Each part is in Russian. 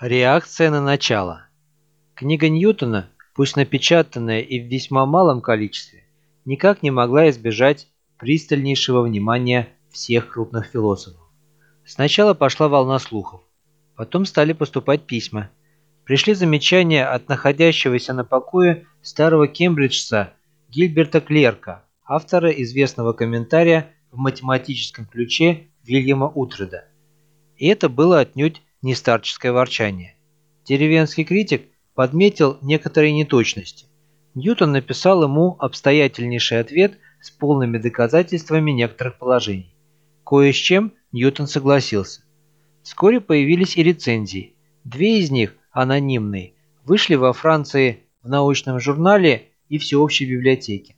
Реакция на начало. Книга Ньютона, пусть напечатанная и в весьма малом количестве, никак не могла избежать пристальнейшего внимания всех крупных философов. Сначала пошла волна слухов, потом стали поступать письма. Пришли замечания от находящегося на покое старого кембриджца Гильберта Клерка, автора известного комментария в математическом ключе Вильяма Утреда. И это было отнюдь не старческое ворчание. Деревенский критик подметил некоторые неточности. Ньютон написал ему обстоятельнейший ответ с полными доказательствами некоторых положений. Кое с чем Ньютон согласился. Вскоре появились и рецензии. Две из них, анонимные, вышли во Франции в научном журнале и всеобщей библиотеке.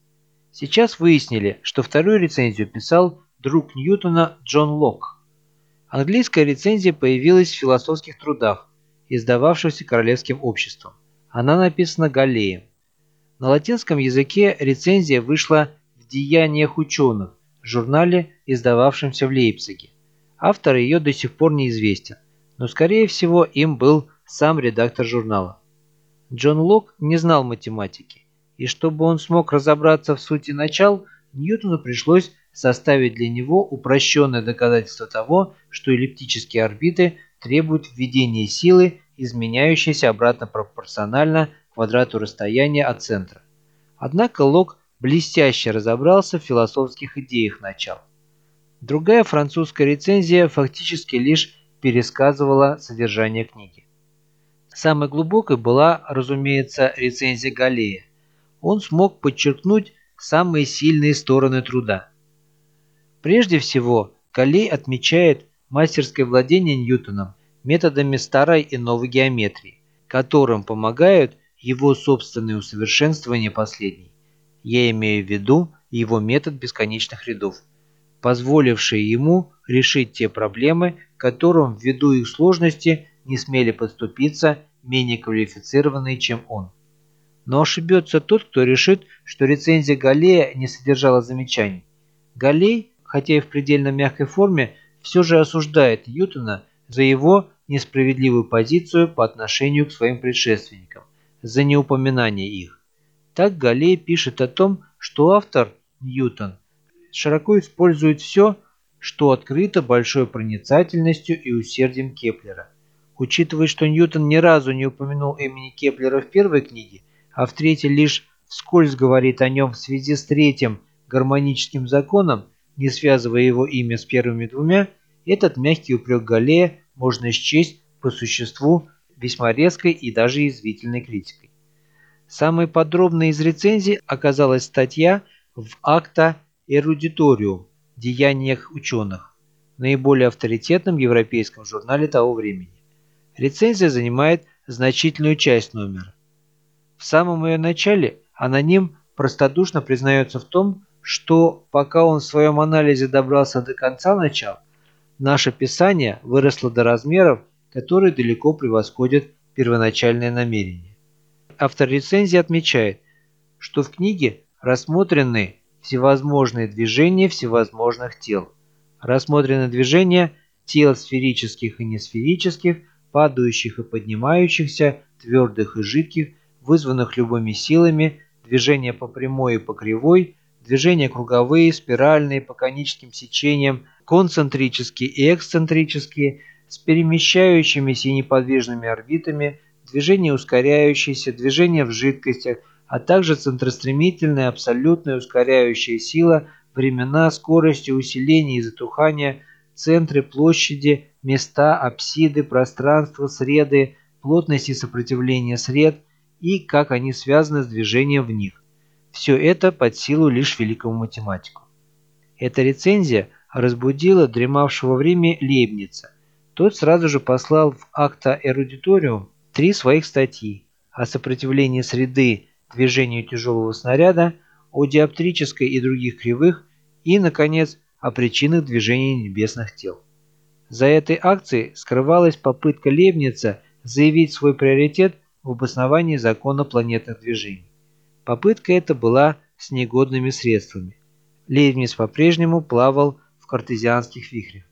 Сейчас выяснили, что вторую рецензию писал друг Ньютона Джон Лок. Английская рецензия появилась в философских трудах, издававшихся Королевским обществом. Она написана Галлеем. На латинском языке рецензия вышла в «Деяниях ученых», журнале, издававшемся в Лейпциге. Автор ее до сих пор неизвестен, но скорее всего им был сам редактор журнала. Джон Лок не знал математики, и чтобы он смог разобраться в сути начал, Ньютону пришлось составить для него упрощенное доказательство того, что эллиптические орбиты требуют введения силы, изменяющейся обратно пропорционально квадрату расстояния от центра. Однако Лок блестяще разобрался в философских идеях начал. Другая французская рецензия фактически лишь пересказывала содержание книги. Самой глубокой была, разумеется, рецензия Галлея. Он смог подчеркнуть самые сильные стороны труда. Прежде всего, Калей отмечает мастерское владение Ньютоном методами старой и новой геометрии, которым помогают его собственные усовершенствования последней. Я имею в виду его метод бесконечных рядов, позволивший ему решить те проблемы, которым ввиду их сложности не смели подступиться менее квалифицированные, чем он. Но ошибется тот, кто решит, что рецензия Галлея не содержала замечаний. Галлей хотя и в предельно мягкой форме, все же осуждает Ньютона за его несправедливую позицию по отношению к своим предшественникам, за неупоминание их. Так Галлей пишет о том, что автор, Ньютон, широко использует все, что открыто большой проницательностью и усердием Кеплера. Учитывая, что Ньютон ни разу не упомянул имени Кеплера в первой книге, а в третьей лишь вскользь говорит о нем в связи с третьим гармоническим законом, не связывая его имя с первыми двумя, этот мягкий упрек Галлея можно счесть по существу весьма резкой и даже язвительной критикой. Самой подробной из рецензий оказалась статья в «Акта эрудиториум» «Деяниях ученых», наиболее авторитетном европейском журнале того времени. Рецензия занимает значительную часть номера. В самом ее начале аноним простодушно признается в том, что пока он в своем анализе добрался до конца начал, наше писание выросло до размеров, которые далеко превосходят первоначальное намерение. Автор рецензии отмечает, что в книге рассмотрены всевозможные движения всевозможных тел. Рассмотрены движения тел сферических и несферических, падающих и поднимающихся, твердых и жидких, вызванных любыми силами, движения по прямой и по кривой, Движения круговые, спиральные, по коническим сечениям, концентрические и эксцентрические, с перемещающимися и неподвижными орбитами, движения ускоряющиеся, движения в жидкостях, а также центростремительная абсолютная ускоряющая сила, времена, скорости, усиления и затухания, центры, площади, места, апсиды, пространства, среды, плотности сопротивления сред и как они связаны с движением в них. Все это под силу лишь великому математику. Эта рецензия разбудила дремавшего в Риме Лейбница. Тот сразу же послал в акта эрудиториум три своих статьи о сопротивлении среды движению тяжелого снаряда, о диоптрической и других кривых и, наконец, о причинах движения небесных тел. За этой акцией скрывалась попытка Лейбница заявить свой приоритет в обосновании закона планетных движений. Попытка эта была с негодными средствами. Лейбниц по-прежнему плавал в картезианских вихрях.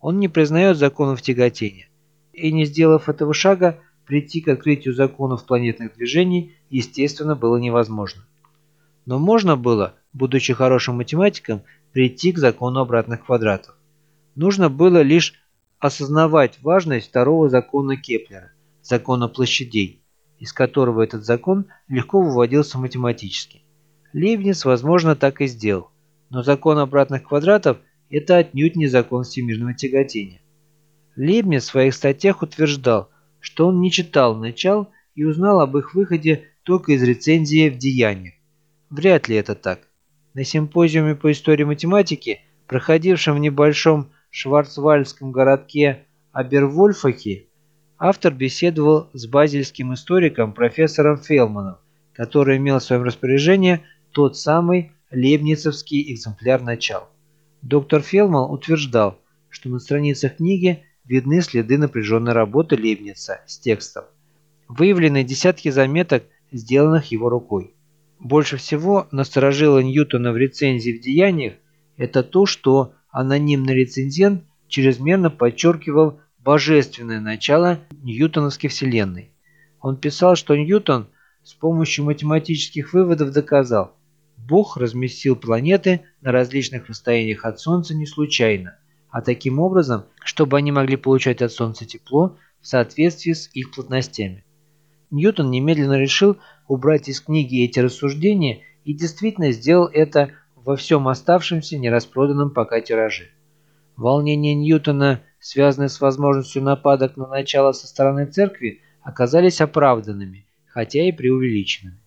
Он не признает законов тяготения. и не сделав этого шага, прийти к открытию законов планетных движений, естественно, было невозможно. Но можно было, будучи хорошим математиком, прийти к закону обратных квадратов. Нужно было лишь осознавать важность второго закона Кеплера, закона площадей, из которого этот закон легко выводился математически. Лейбниц, возможно, так и сделал, но закон обратных квадратов – это отнюдь не закон всемирного тяготения. Лейбниц в своих статьях утверждал, что он не читал начал и узнал об их выходе только из рецензии в «Деяниях». Вряд ли это так. На симпозиуме по истории математики, проходившем в небольшом шварцвальдском городке Абервольфахе, автор беседовал с базельским историком профессором Фелманом, который имел в своем распоряжении тот самый лейбницевский экземпляр начал. Доктор Фелман утверждал, что на страницах книги видны следы напряженной работы Лейбница с текстом. Выявлены десятки заметок, сделанных его рукой. Больше всего насторожило Ньютона в рецензии в «Деяниях» это то, что анонимный рецензент чрезмерно подчеркивал божественное начало ньютоновской вселенной. Он писал, что Ньютон с помощью математических выводов доказал, Бог разместил планеты на различных расстояниях от Солнца не случайно, а таким образом, чтобы они могли получать от Солнца тепло в соответствии с их плотностями. Ньютон немедленно решил убрать из книги эти рассуждения и действительно сделал это во всем оставшемся нераспроданном пока тираже. Волнения Ньютона, связанные с возможностью нападок на начало со стороны церкви, оказались оправданными, хотя и преувеличенными.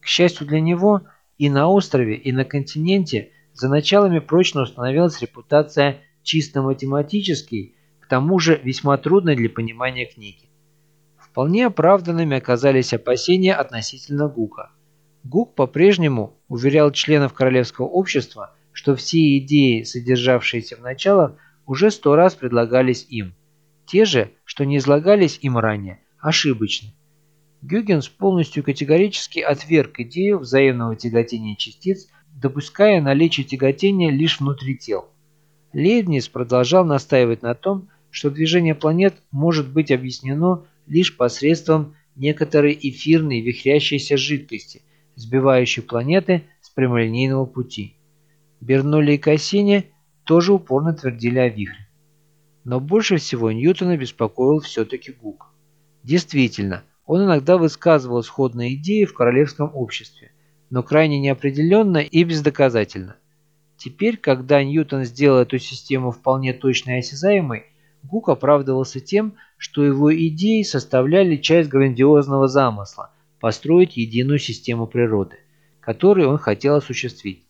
К счастью для него, и на острове, и на континенте за началами прочно установилась репутация чисто математической, к тому же весьма трудной для понимания книги. Вполне оправданными оказались опасения относительно Гука. Гук по-прежнему уверял членов Королевского общества, что все идеи, содержавшиеся в началах, уже сто раз предлагались им. Те же, что не излагались им ранее, ошибочны. Гюгенс полностью категорически отверг идею взаимного тяготения частиц, допуская наличие тяготения лишь внутри тел. Лейбниц продолжал настаивать на том, что движение планет может быть объяснено лишь посредством некоторой эфирной вихрящейся жидкости, сбивающей планеты с прямолинейного пути. Бернулли и Кассини тоже упорно твердили о вихре. Но больше всего Ньютона беспокоил все-таки Гук. Действительно, он иногда высказывал сходные идеи в королевском обществе, но крайне неопределенно и бездоказательно. Теперь, когда Ньютон сделал эту систему вполне точной и осязаемой, Гук оправдывался тем, что его идеи составляли часть грандиозного замысла – построить единую систему природы, которую он хотел осуществить.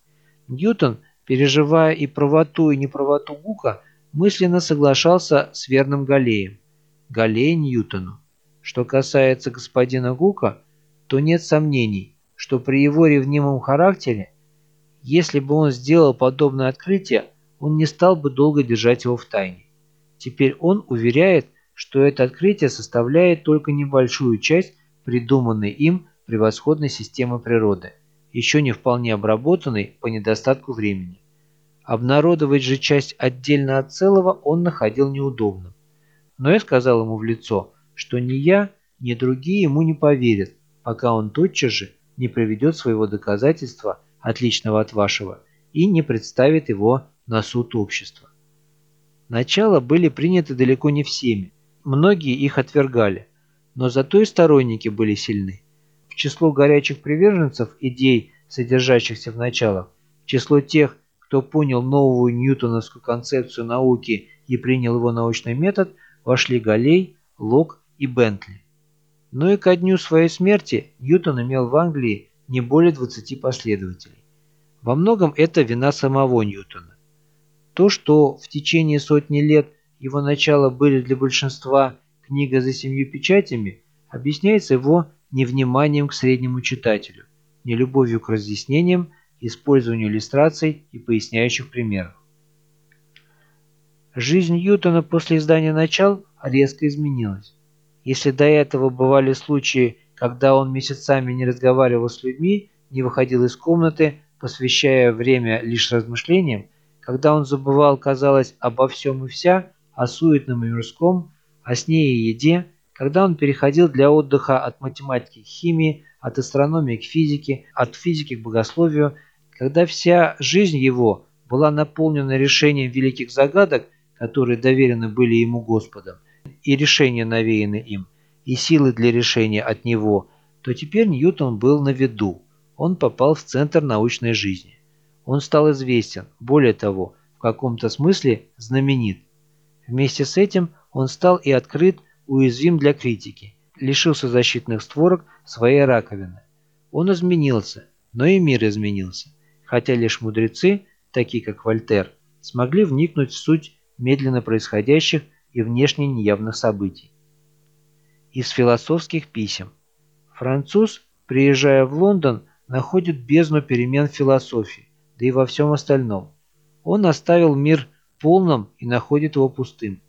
Ньютон, переживая и правоту, и неправоту Гука, мысленно соглашался с верным Галлеем. Галлей Ньютону. Что касается господина Гука, то нет сомнений, что при его ревнимом характере если бы он сделал подобное открытие, он не стал бы долго держать его в тайне. Теперь он уверяет, что это открытие составляет только небольшую часть придуманной им превосходной системы природы, еще не вполне обработанной по недостатку времени. Обнародовать же часть отдельно от целого он находил неудобным. Но я сказал ему в лицо, что ни я, ни другие ему не поверят, пока он тотчас же не приведет своего доказательства отличного от вашего, и не представит его на суд общества. Начала были приняты далеко не всеми, многие их отвергали, но зато и сторонники были сильны. В число горячих приверженцев идей, содержащихся в началах, число тех, кто понял новую ньютоновскую концепцию науки и принял его научный метод, вошли Галлей, Лок и Бентли. Но и ко дню своей смерти Ньютон имел в Англии не более 20 последователей. Во многом это вина самого Ньютона. То, что в течение сотни лет его начала были для большинства книга за семью печатями, объясняется его невниманием к среднему читателю, нелюбовью к разъяснениям, использованию иллюстраций и поясняющих примеров. Жизнь Ньютона после издания «Начал» резко изменилась. Если до этого бывали случаи, когда он месяцами не разговаривал с людьми, не выходил из комнаты, посвящая время лишь размышлениям, когда он забывал, казалось, обо всем и вся, о суетном и мирском, о сне и еде, когда он переходил для отдыха от математики к химии, от астрономии к физике, от физики к богословию, когда вся жизнь его была наполнена решением великих загадок, которые доверены были ему Господом, и решения навеяны им, и силы для решения от него, то теперь Ньютон был на виду, он попал в центр научной жизни. Он стал известен, более того, в каком-то смысле знаменит. Вместе с этим он стал и открыт, уязвим для критики, лишился защитных створок своей раковины. Он изменился, но и мир изменился, хотя лишь мудрецы, такие как Вольтер, смогли вникнуть в суть медленно происходящих и внешне неявных событий. Из философских писем. Француз, приезжая в Лондон, находит бездну перемен философии, да и во всем остальном. Он оставил мир полным и находит его пустым.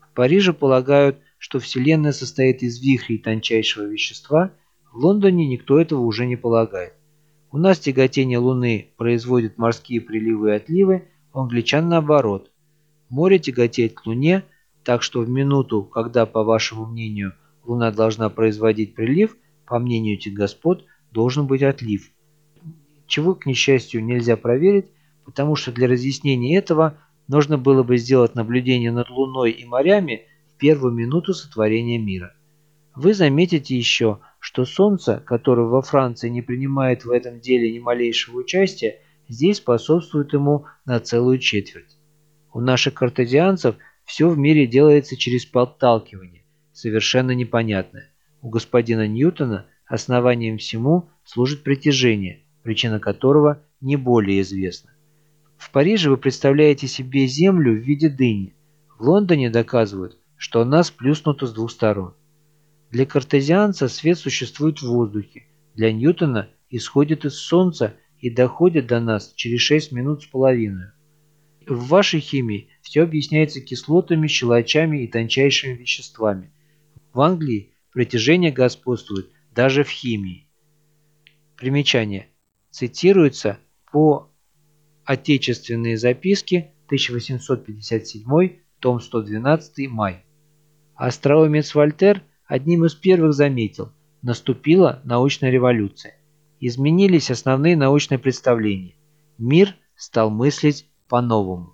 В Париже полагают, что Вселенная состоит из вихрей тончайшего вещества, в Лондоне никто этого уже не полагает. У нас тяготение Луны производит морские приливы и отливы, у англичан наоборот. Море тяготеет к Луне, так что в минуту, когда, по вашему мнению, Луна должна производить прилив, по мнению этих господ, должен быть отлив. Чего, к несчастью, нельзя проверить, потому что для разъяснения этого нужно было бы сделать наблюдение над Луной и морями первую минуту сотворения мира. Вы заметите еще, что Солнце, которое во Франции не принимает в этом деле ни малейшего участия, здесь способствует ему на целую четверть. У наших картезианцев все в мире делается через подталкивание, совершенно непонятное. У господина Ньютона основанием всему служит притяжение, причина которого не более известна. В Париже вы представляете себе Землю в виде дыни. В Лондоне доказывают, что она сплюснута с двух сторон. Для картезианца свет существует в воздухе, для Ньютона исходит из Солнца и доходит до нас через 6 минут с половиной. В вашей химии все объясняется кислотами, щелочами и тончайшими веществами. В Англии притяжение господствует даже в химии. Примечание. Цитируется по Отечественные записки, 1857, том 112, май. Остроумец Вольтер одним из первых заметил, наступила научная революция. Изменились основные научные представления. Мир стал мыслить по-новому.